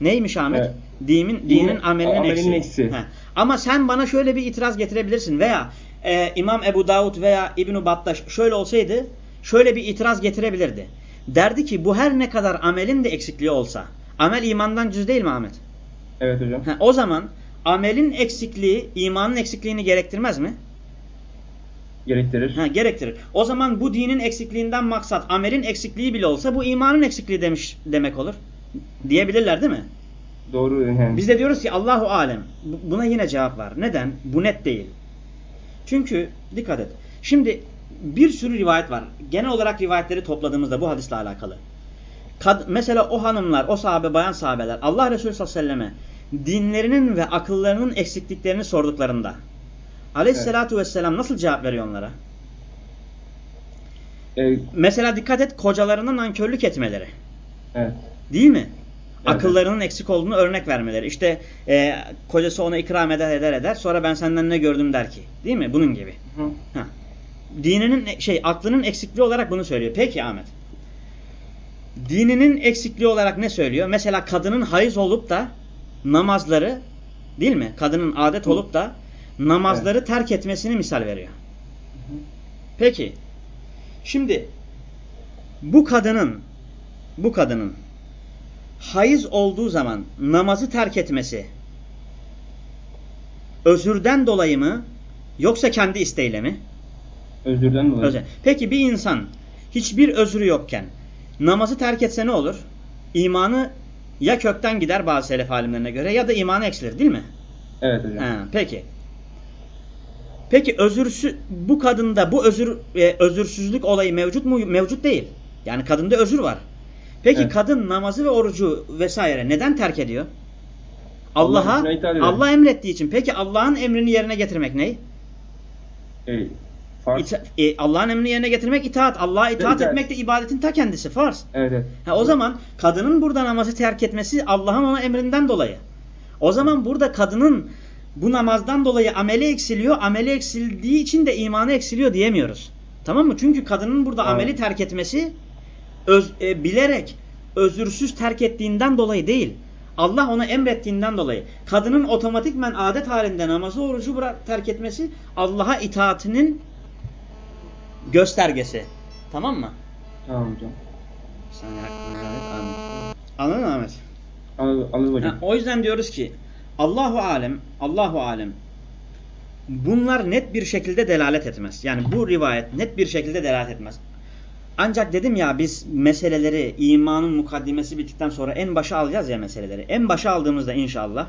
Neymiş Ahmet? Evet. Dinin, dinin amelinin, amelinin eksiği. eksiği. Ama sen bana şöyle bir itiraz getirebilirsin veya e, İmam Ebu Davud veya İbn-i Battaş şöyle olsaydı şöyle bir itiraz getirebilirdi. Derdi ki bu her ne kadar amelin de eksikliği olsa amel imandan cüz değil mi Ahmet? Evet hocam. Heh, o zaman amelin eksikliği imanın eksikliğini gerektirmez mi? Gerektirir. Ha, gerektirir. O zaman bu dinin eksikliğinden maksat amelin eksikliği bile olsa bu imanın eksikliği demiş demek olur. Diyebilirler değil mi? Doğru yani. Biz de diyoruz ki Allahu alem. Bu- Buna yine cevap var. Neden? Bu net değil. Çünkü dikkat et. Şimdi bir sürü rivayet var. Genel olarak rivayetleri topladığımızda bu hadisle alakalı. Kad mesela o hanımlar, o sahabe, bayan sahabeler Allah Resulü sallallahu aleyhi ve selleme dinlerinin ve akıllarının eksikliklerini sorduklarında aleyhissalatu vesselam nasıl cevap veriyor onlara? Ee, Mesela dikkat et kocalarına nankörlük etmeleri. evet. Değil mi? Evet. Akıllarının eksik olduğunu örnek vermeleri. İşte e, kocası ona ikram eder eder eder. Sonra ben senden ne gördüm der ki. Değil mi? Bunun gibi. Hı. Ha. Dininin şey aklının eksikliği olarak bunu söylüyor. Peki Ahmet. Dininin eksikliği olarak ne söylüyor? Mesela kadının hayız olup da namazları değil mi? Kadının adet olup da namazları terk etmesini misal veriyor. Peki. Şimdi bu kadının bu kadının hayız olduğu zaman namazı terk etmesi özürden dolayı mı yoksa kendi isteğiyle mi? Özürden dolayı. Özür. Peki bir insan hiçbir özrü yokken namazı terk etse ne olur? İmanı ya kökten gider bazı selef alimlerine göre ya da imanı eksilir değil mi? Evet hocam. Ha, peki. Peki özürsü bu kadında bu özür e, özürsüzlük olayı mevcut mu? Mevcut değil. Yani kadında özür var. Peki Evet. kadın namazı ve orucu vesaire neden terk ediyor? Allah Allah'a eder. Allah emrettiği için. Peki Allah'ın emrini yerine getirmek ne? E, farz. E, Allah'ın emrini yerine getirmek itaat. Allah'a itaat itaat. etmek de ibadetin ta kendisi. Farz. Evet evet. Ha, o zaman kadının burada namazı terk etmesi Allah'ın ona emrinden dolayı. O zaman burada kadının bu namazdan dolayı ameli eksiliyor. Ameli eksildiği için de imanı eksiliyor diyemiyoruz. Tamam mı? Çünkü kadının burada Tamam. ameli terk etmesi öz, e, bilerek özürsüz terk ettiğinden dolayı değil. Allah ona emrettiğinden dolayı. Kadının otomatikmen adet halinde namazı orucu bırak, terk etmesi Allah'a itaatinin göstergesi. Tamam mı? Tamam hocam. Sen. Anladın mı Ahmet? Anladım, anladım hocam. Ha, o yüzden diyoruz ki Allahu alem, Allahu alem. Bunlar net bir şekilde delalet etmez. Yani bu rivayet net bir şekilde delalet etmez. Ancak dedim ya biz meseleleri imanın mukaddimesi bittikten sonra en başa alacağız ya meseleleri. En başa aldığımızda inşallah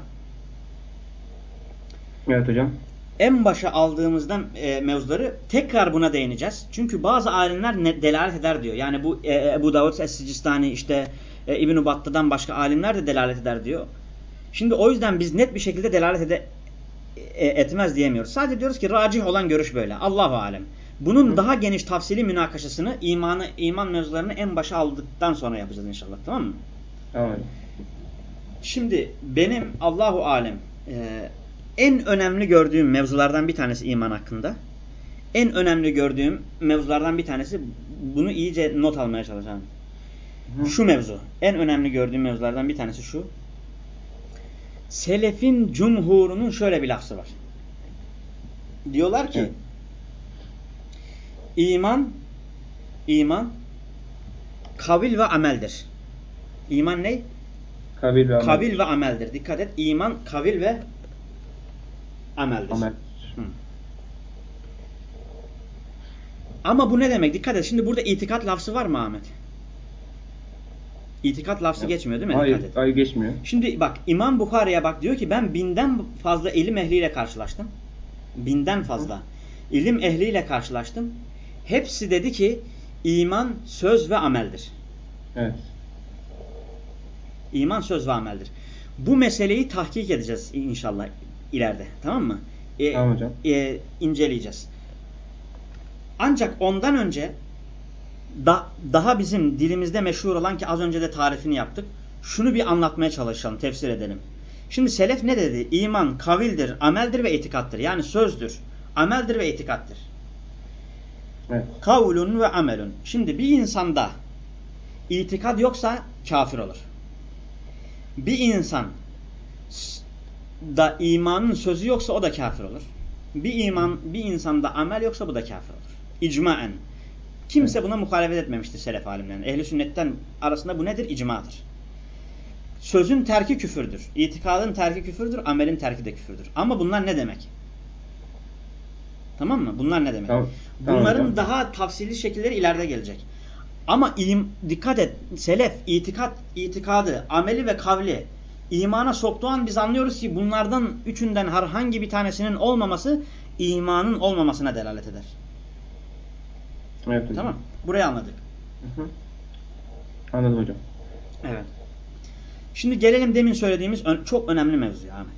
Evet hocam. en başa aldığımızda e, mevzuları tekrar buna değineceğiz. Çünkü bazı alimler ne, delalet eder diyor. Yani bu e, Ebu Davud Es-Sicistani işte e, İbn-i Battı'dan başka alimler de delalet eder diyor. Şimdi o yüzden biz net bir şekilde delalet ede, e, etmez diyemiyoruz. Sadece diyoruz ki racih olan görüş böyle. Allahu alem. Bunun Hı. daha geniş tafsili münakaşasını imanı iman mevzularını en başa aldıktan sonra yapacağız inşallah. Tamam mı? Hocam. Şimdi benim Allahu alem e, en önemli gördüğüm mevzulardan bir tanesi iman hakkında. En önemli gördüğüm mevzulardan bir tanesi bunu iyice not almaya çalışacağım. Hı. Şu mevzu. En önemli gördüğüm mevzulardan bir tanesi şu. Selefin cumhurunun şöyle bir lafzı var. Diyorlar ki Evet. iman iman kavil ve ameldir. İman ne? Kabil ve amel. Kavil ve ameldir. Dikkat et. İman kavil ve ameldir. Amel. Hı. Ama bu ne demek? Dikkat et. Şimdi burada itikat lafzı var mı Ahmet? İtikat lafzı Yok. geçmiyor değil mi? Hayır, Dikkat hayır geçmiyor. Şimdi bak İmam Bukhari'ye bak diyor ki ben binden fazla ilim ehliyle karşılaştım. Binden fazla ilim ehliyle karşılaştım. Hepsi dedi ki iman söz ve ameldir. Evet. İman söz ve ameldir. Bu meseleyi tahkik edeceğiz inşallah ileride. Tamam mı? E, Tamam hocam. e, inceleyeceğiz. Ancak ondan önce da, daha bizim dilimizde meşhur olan ki az önce de tarifini yaptık. Şunu bir anlatmaya çalışalım, tefsir edelim. Şimdi selef ne dedi? İman kavildir, ameldir ve itikattır. Yani sözdür, ameldir ve itikattır. Evet. Kavlun ve amelun. Şimdi bir insanda itikad yoksa kafir olur. Bir insan da imanın sözü yoksa o da kafir olur. Bir iman bir insanda amel yoksa bu da kafir olur. İcmaen. Kimse buna muhalefet etmemiştir selef alimlerin. Ehli sünnetten arasında bu nedir? İcmadır. Sözün terki küfürdür. İtikadın terki küfürdür, amelin terki de küfürdür. Ama bunlar ne demek? Tamam mı? Bunlar ne demek? Tamam. Tamam Bunların hocam. daha tafsili şekilleri ileride gelecek. Ama im, dikkat et, selef, itikat, itikadı, ameli ve kavli imana soktuğu an biz anlıyoruz ki bunlardan üçünden herhangi bir tanesinin olmaması imanın olmamasına delalet eder. Evet hocam. Tamam. Burayı anladık. Hı hı. Anladım hocam. Evet. Şimdi gelelim demin söylediğimiz çok önemli mevzuya Ahmet.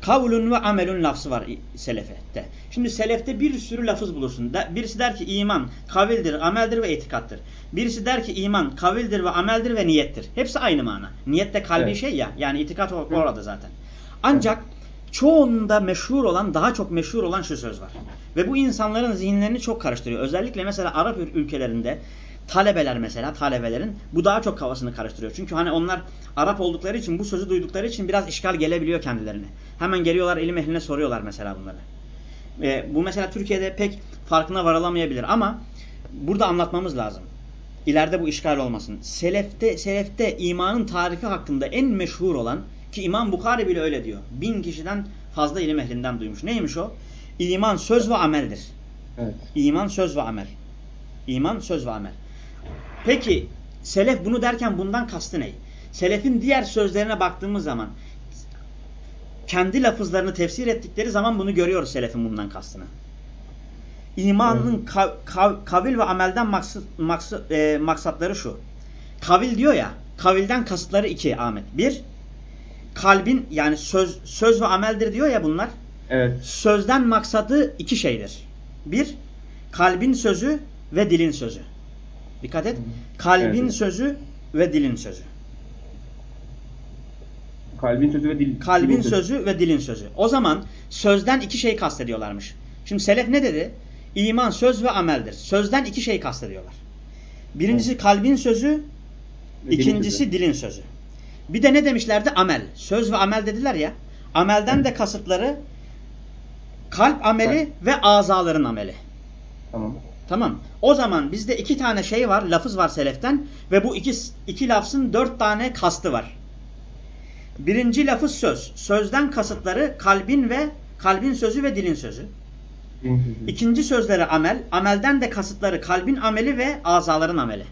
Kavlun ve amelun lafzı var selefte. Şimdi selefte bir sürü lafız bulursun. Birisi der ki iman kavildir, ameldir ve itikattır. Birisi der ki iman kavildir ve ameldir ve niyettir. Hepsi aynı mana. Niyet de kalbi Evet. şey ya. Yani itikat or- orada zaten. Ancak çoğunda meşhur olan, daha çok meşhur olan şu söz var. Ve bu insanların zihinlerini çok karıştırıyor. Özellikle mesela Arap ül- ülkelerinde talebeler mesela talebelerin bu daha çok kafasını karıştırıyor. Çünkü hani onlar Arap oldukları için bu sözü duydukları için biraz işgal gelebiliyor kendilerine. Hemen geliyorlar ilim ehline soruyorlar mesela bunları. E, bu mesela Türkiye'de pek farkına varılamayabilir ama burada anlatmamız lazım. İleride bu işgal olmasın. Selefte, selefte imanın tarifi hakkında en meşhur olan ki İmam Bukhari bile öyle diyor. Bin kişiden fazla ilim ehlinden duymuş. Neymiş o? İman söz ve ameldir. Evet. İman söz ve amel. İman söz ve amel. Peki selef bunu derken bundan kastı ne? Selefin diğer sözlerine baktığımız zaman kendi lafızlarını tefsir ettikleri zaman bunu görüyoruz selefin bundan kastını. İmanın Evet. kav, kav- kavil ve amelden maksat, maksat, e, maksatları şu. Kavil diyor ya, kavilden kasıtları iki Ahmet. Bir, kalbin yani söz söz ve ameldir diyor ya bunlar. Evet. Sözden maksadı iki şeydir. Bir, kalbin sözü ve dilin sözü. Dikkat et. Kalbin Evet. sözü ve dilin sözü. Kalbin sözü ve dil. Kalbin dilin sözü ve dilin sözü. O zaman sözden iki şey kastediyorlarmış. Şimdi selef ne dedi? İman söz ve ameldir. Sözden iki şey kastediyorlar. Birincisi kalbin sözü, Ve dilin ikincisi sözü. dilin sözü. Bir de ne demişlerdi? Amel. Söz ve amel dediler ya. Amelden de kasıtları kalp ameli ve azaların ameli. Tamam. Tamam. O zaman bizde iki tane şey var, lafız var seleften ve bu iki, iki lafzın dört tane kastı var. Birinci lafız söz. Sözden kasıtları kalbin ve kalbin sözü ve dilin sözü. Dilin sözü. İkinci sözleri amel. Amelden de kasıtları kalbin ameli ve azaların ameli.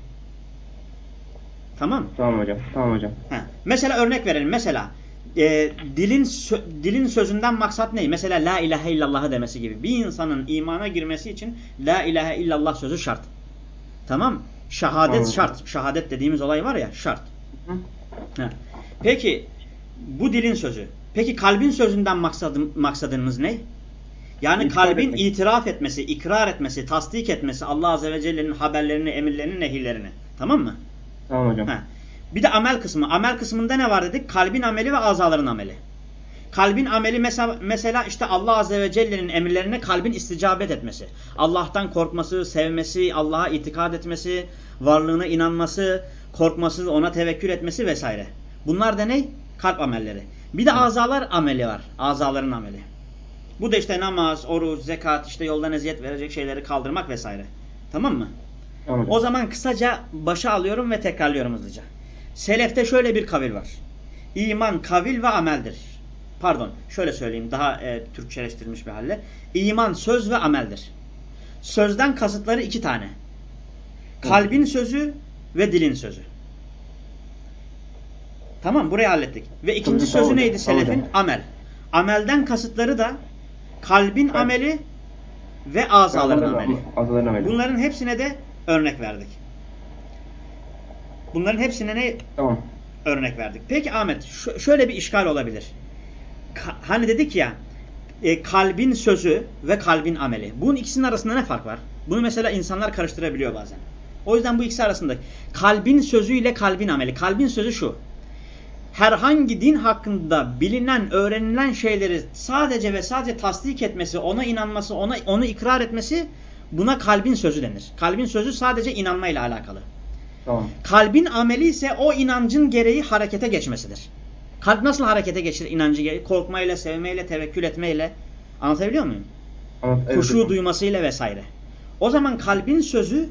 Tamam. Tamam hocam. Tamam hocam. He. Mesela örnek verelim. Mesela e, dilin sö- dilin sözünden maksat ne? Mesela la ilahe illallah'ı demesi gibi. Bir insanın imana girmesi için la ilahe illallah sözü şart. Tamam? Şehadet Tamam. şart. Şehadet dediğimiz olay var ya şart. Hı. He. Peki bu dilin sözü. Peki kalbin sözünden maksadım, maksadınız ne? Yani İtiraf kalbin etmek. itiraf etmesi, ikrar etmesi, tasdik etmesi Allah Azze ve Celle'nin haberlerini, emirlerini, nehirlerini. Tamam mı? Tamam hocam. He. Bir de amel kısmı. Amel kısmında ne var dedik? Kalbin ameli ve azaların ameli. Kalbin ameli mesela, mesela işte Allah Azze ve Celle'nin emirlerine kalbin isticabet etmesi. Allah'tan korkması, sevmesi, Allah'a itikad etmesi, varlığına inanması, korkması, ona tevekkül etmesi vesaire. Bunlar da ne? Kalp amelleri. Bir de azalar ameli var. Azaların ameli. Bu da işte namaz, oruç, zekat, işte yoldan eziyet verecek şeyleri kaldırmak vesaire. Tamam mı? Hocam. O zaman kısaca başa alıyorum ve tekrarlıyorum hızlıca. Selefte şöyle bir kavil var. İman kavil ve ameldir. Pardon şöyle söyleyeyim daha e, Türkçeleştirilmiş bir halle. İman söz ve ameldir. Sözden kasıtları iki tane. Kalbin sözü ve dilin sözü. Tamam burayı hallettik. Ve ikinci sözü neydi selefin? Amel. Amelden kasıtları da kalbin Kalp. ameli ve. Azaların ameli. Bunların hepsine de örnek verdik. Bunların hepsine ne Tamam. örnek verdik? Peki Ahmet şöyle bir işgal olabilir. Ka- hani dedik ya e, kalbin sözü ve kalbin ameli. Bunun ikisinin arasında ne fark var? Bunu mesela insanlar karıştırabiliyor bazen. O yüzden bu ikisi arasında kalbin sözüyle kalbin ameli. Kalbin sözü şu. Herhangi din hakkında bilinen, öğrenilen şeyleri sadece ve sadece tasdik etmesi, ona inanması, ona onu ikrar etmesi buna kalbin sözü denir. Kalbin sözü sadece inanmayla alakalı. Tamam. Kalbin ameli ise o inancın gereği harekete geçmesidir. Kalp nasıl harekete geçir inancı gereği? Korkmayla, sevmeyle, tevekkül etmeyle. Anlatabiliyor muyum? Evet Huşu hocam. duymasıyla vesaire. O zaman kalbin sözü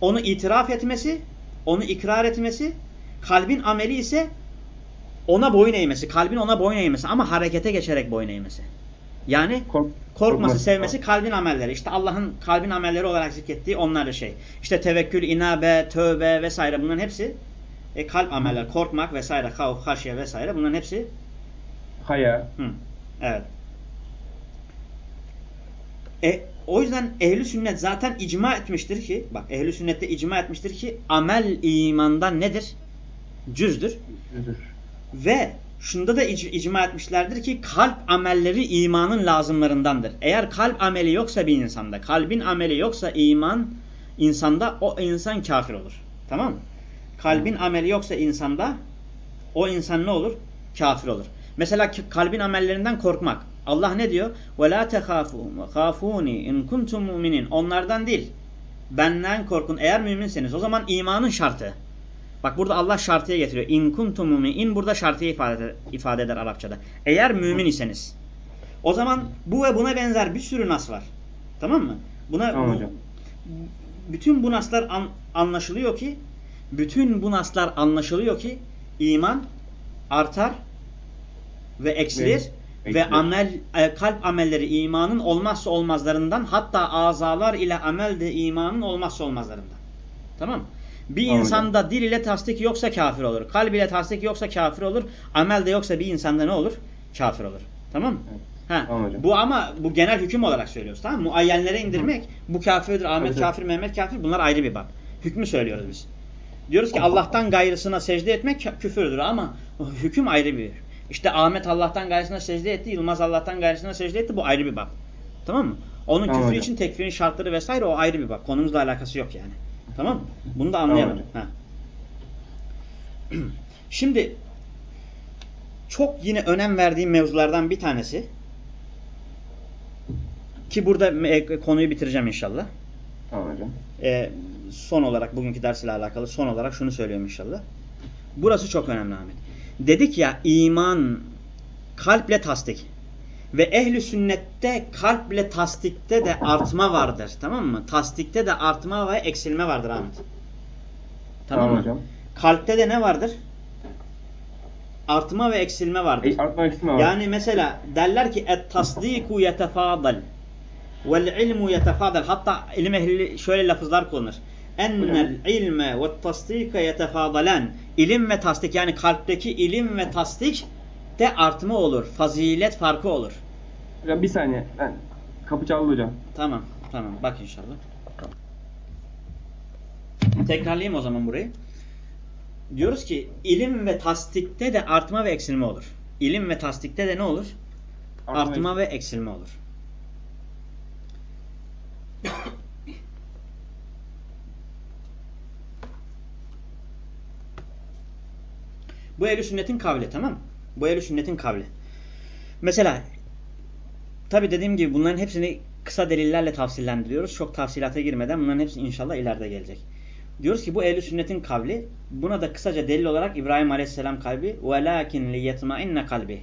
onu itiraf etmesi, onu ikrar etmesi, kalbin ameli ise ona boyun eğmesi, kalbin ona boyun eğmesi ama harekete geçerek boyun eğmesi. Yani Kork- korkması, sevmesi kalbin amelleri. İşte Allah'ın kalbin amelleri olarak zikrettiği onlar da şey. İşte tevekkül, inabe, tövbe vesaire bunların hepsi e, kalp ameller. Korkmak vesaire, kavf, haşye vesaire bunların hepsi Haya. Hı, evet. E, o yüzden ehli sünnet zaten icma etmiştir ki bak ehli sünnette icma etmiştir ki amel imandan nedir? Cüzdür. Üzür. Ve şunda da ic- icma etmişlerdir ki kalp amelleri imanın lazımlarındandır. Eğer kalp ameli yoksa bir insanda, kalbin ameli yoksa iman insanda o insan kafir olur. Tamam mı? Kalbin ameli yoksa insanda o insan ne olur? Kafir olur. Mesela k- kalbin amellerinden korkmak. Allah ne diyor? وَلَا تَخَافُوا وَخَافُونِ اِنْ كُنْتُمْ مُؤْمِنِينَ Onlardan değil. Benden korkun eğer müminseniz. O zaman imanın şartı. Bak burada Allah şartıya getiriyor. İn kuntum mumin. İn burada şartıyı ifade, ifade eder Arapçada. Eğer mümin iseniz. O zaman bu ve buna benzer bir sürü nas var. Tamam mı? Buna Tamam bu- hocam. bütün bu naslar an- anlaşılıyor ki bütün bu naslar anlaşılıyor ki iman artar ve eksilir Ve ve, eksilir. amel e, kalp amelleri imanın olmazsa olmazlarından hatta azalar ile amel de imanın olmazsa olmazlarından. Tamam? Bir insanda dil ile tasdik yoksa kafir olur. Kalb ile tasdik yoksa kafir olur. Amel de yoksa bir insanda ne olur? Kafir olur. Tamam mı? Evet. Ha, bu ama bu genel hüküm olarak söylüyoruz tamam mı? Muayyenlere indirmek bu kafirdir, Ahmet Evet, kafir, Mehmet kafir bunlar ayrı bir bab. Hükmü söylüyoruz biz. Diyoruz ki Allah'tan gayrısına secde etmek küfürdür ama hüküm ayrı bir. İşte Ahmet Allah'tan gayrısına secde etti, Yılmaz Allah'tan gayrısına secde etti bu ayrı bir bab. Tamam mı? Onun küfrü için tekfirin şartları vesaire o ayrı bir bab. Konumuzla alakası yok yani. Tamam? Bunu da anlayalım. Tamam Ha. [CLEARS THROAT] Şimdi çok yine önem verdiğim mevzulardan bir tanesi ki burada me- konuyu bitireceğim inşallah. Tamam hocam. Ee, son olarak bugünkü ders ile alakalı son olarak şunu söylüyorum inşallah. Burası çok önemli Ahmet. Dedik ya iman kalple tasdik. Ve ehli sünnette kalple tasdikte de artma vardır. Tamam mı? Tasdikte de artma ve eksilme vardır Ahmet. Tamam, Tamam mı? hocam. Kalpte de ne vardır? Artma ve eksilme vardır. E, artma eksilme var. Yani mesela derler ki et tasdiku yetefadal vel ilmu yetefadal. Hatta ilim ehli şöyle lafızlar kullanır. Ennel ilme ve tasdika yetefadalan. İlim ve tasdik yani kalpteki ilim ve tasdik de artma olur. Fazilet farkı olur. Hocam bir saniye. Ben kapı çaldı hocam. Tamam. Tamam. Bak inşallah. Tekrarlayayım o zaman burayı. Diyoruz ki ilim ve tasdikte de artma ve eksilme olur. İlim ve tasdikte de ne olur? Artma Artma ve eksilme olur. Bu ehl sünnetin kavli tamam mı? Bu ehl sünnetin kavli. Mesela tabi dediğim gibi bunların hepsini kısa delillerle tafsillendiriyoruz. Çok tafsilata girmeden bunların hepsi inşallah ileride gelecek. Diyoruz ki bu ehl sünnetin kavli. Buna da kısaca delil olarak İbrahim Aleyhisselam kalbi velakin liyetmainne kalbi.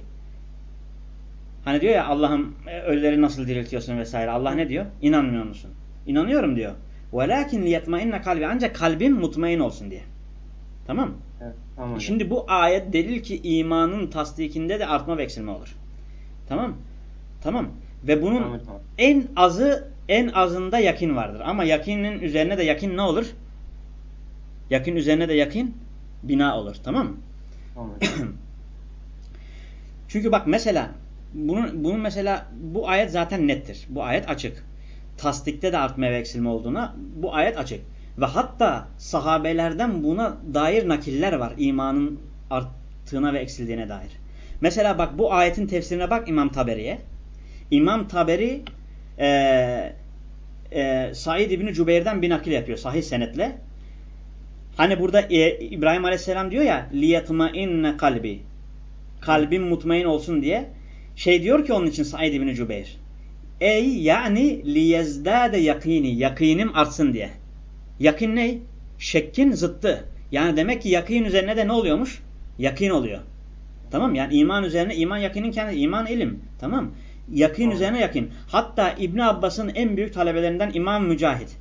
Hani diyor ya Allah'ım e, ölüleri nasıl diriltiyorsun vesaire. Allah ne diyor? İnanmıyor musun? İnanıyorum diyor. Velakin liyetmainne kalbi. Ancak kalbim mutmain olsun diye. Tamam mı? Evet. Tamam. Şimdi bu ayet delil ki imanın tasdikinde de artma ve eksilme olur. Tamam? Tamam. Ve bunun Tamam en azı en azında yakin vardır. Ama yakinin üzerine de yakin ne olur? Yakin üzerine de yakin bina olur. Tamam mı? Tamam. [CLEARS THROAT] Çünkü bak mesela bunun, bunun mesela bu ayet zaten nettir. Bu ayet açık. Tasdikte de artma ve eksilme olduğuna bu ayet açık. Ve hatta sahabelerden buna dair nakiller var. imanın arttığına ve eksildiğine dair. Mesela bak bu ayetin tefsirine bak İmam Taberi'ye. İmam Taberi e, e, Said İbni Cübeyr'den bir nakil yapıyor sahih senetle. Hani burada e, İbrahim Aleyhisselam diyor ya liyatmainne kalbi kalbim mutmain olsun diye şey diyor ki onun için Said İbni Cübeyr ey yani liyezdade yakini yakinim artsın diye. Yakin ne? Şekkin zıttı. Yani demek ki yakin üzerine de ne oluyormuş? Yakin oluyor. Tamam yani iman üzerine iman yakinin kendi iman ilim. Tamam Tamam. üzerine yakin. Hatta İbn Abbas'ın en büyük talebelerinden İmam Mücahit.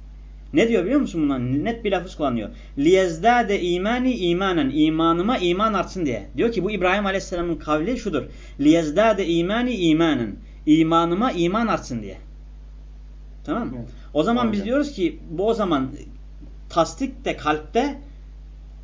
Ne diyor biliyor musun bundan? Net bir lafız kullanıyor. Liyezdade imani imanen. imanıma iman artsın diye. Diyor ki bu İbrahim Aleyhisselam'ın kavli şudur. Liyezdade imani imanen. imanıma iman artsın diye. Tamam mı? Evet. O zaman Tamam biz diyoruz ki bu o zaman tasdik de kalpte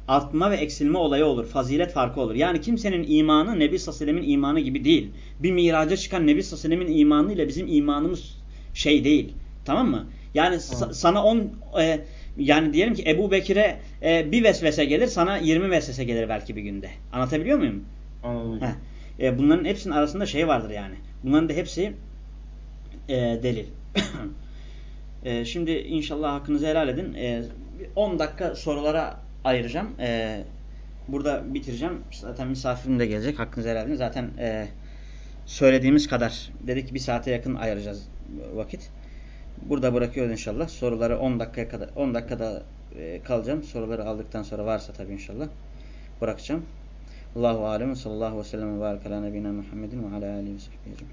artma ve eksilme olayı olur. Fazilet farkı olur. Yani kimsenin imanı Nebi Sallallahu imanı gibi değil. Bir miraca çıkan Nebi Sallallahu imanı ile bizim imanımız şey değil. Tamam mı? Yani sa- Tamam. sana on e, yani diyelim ki Ebu Bekir'e e, bir vesvese gelir sana 20 vesvese gelir belki bir günde. Anlatabiliyor muyum? Anladım hocam. Heh. E, bunların hepsinin arasında şey vardır yani. Bunların da hepsi e, delil. [COUGHS] e, şimdi inşallah hakkınızı helal edin. E, 10 dakika sorulara ayıracağım. E, burada bitireceğim. Zaten misafirim de gelecek. Hakkınızı helal edin. Zaten e, söylediğimiz kadar dedik bir saate yakın ayıracağız vakit. Burada bırakıyoruz inşallah. Soruları 10 dakikaya kadar 10 dakikada e, kalacağım. Soruları aldıktan sonra varsa tabii inşallah bırakacağım. Allahu alem sallallahu aleyhi ve sellem ve barik ala nebina Muhammedin ve ala alihi ve sahbihi.